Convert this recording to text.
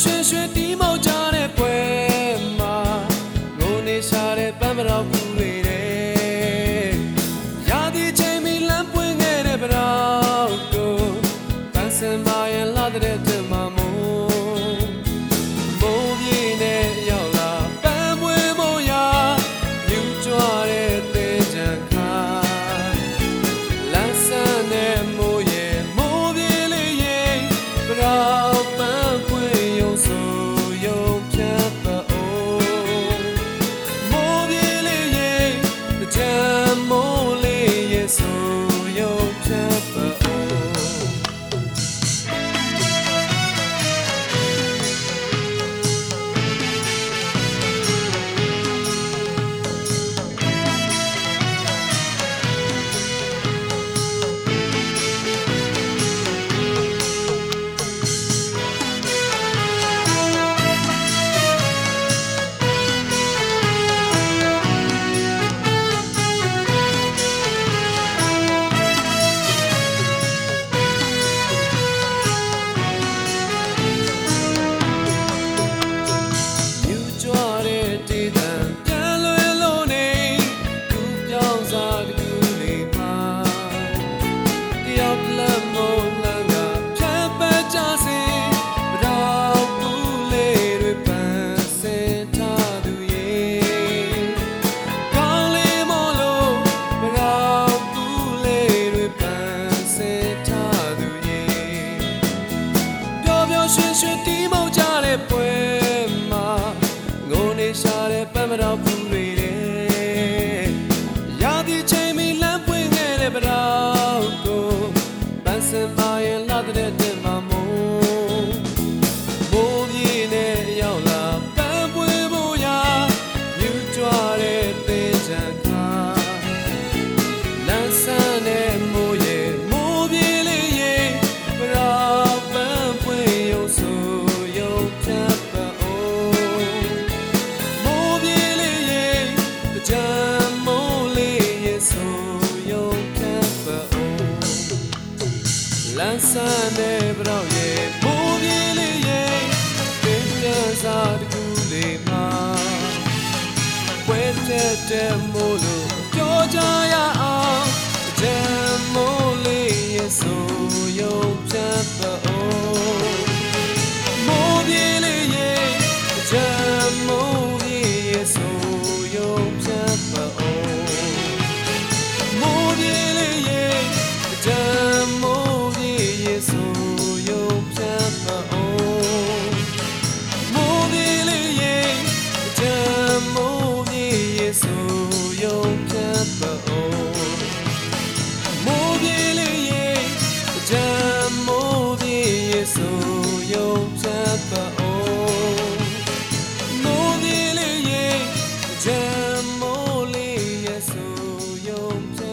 学学。 လန်းဆန်းတဲ့ဘရောက်ရဲ့မိုးပြေးလေးရဲ့ပင်ပြန်စားတကူလေးမှာပွဲတဲ့တဲ့မိုးလို့ပြောကြရအောင်တဲ့မိုးလေးရဲ့ဆိုယုံပြတ်ပါဦး 有最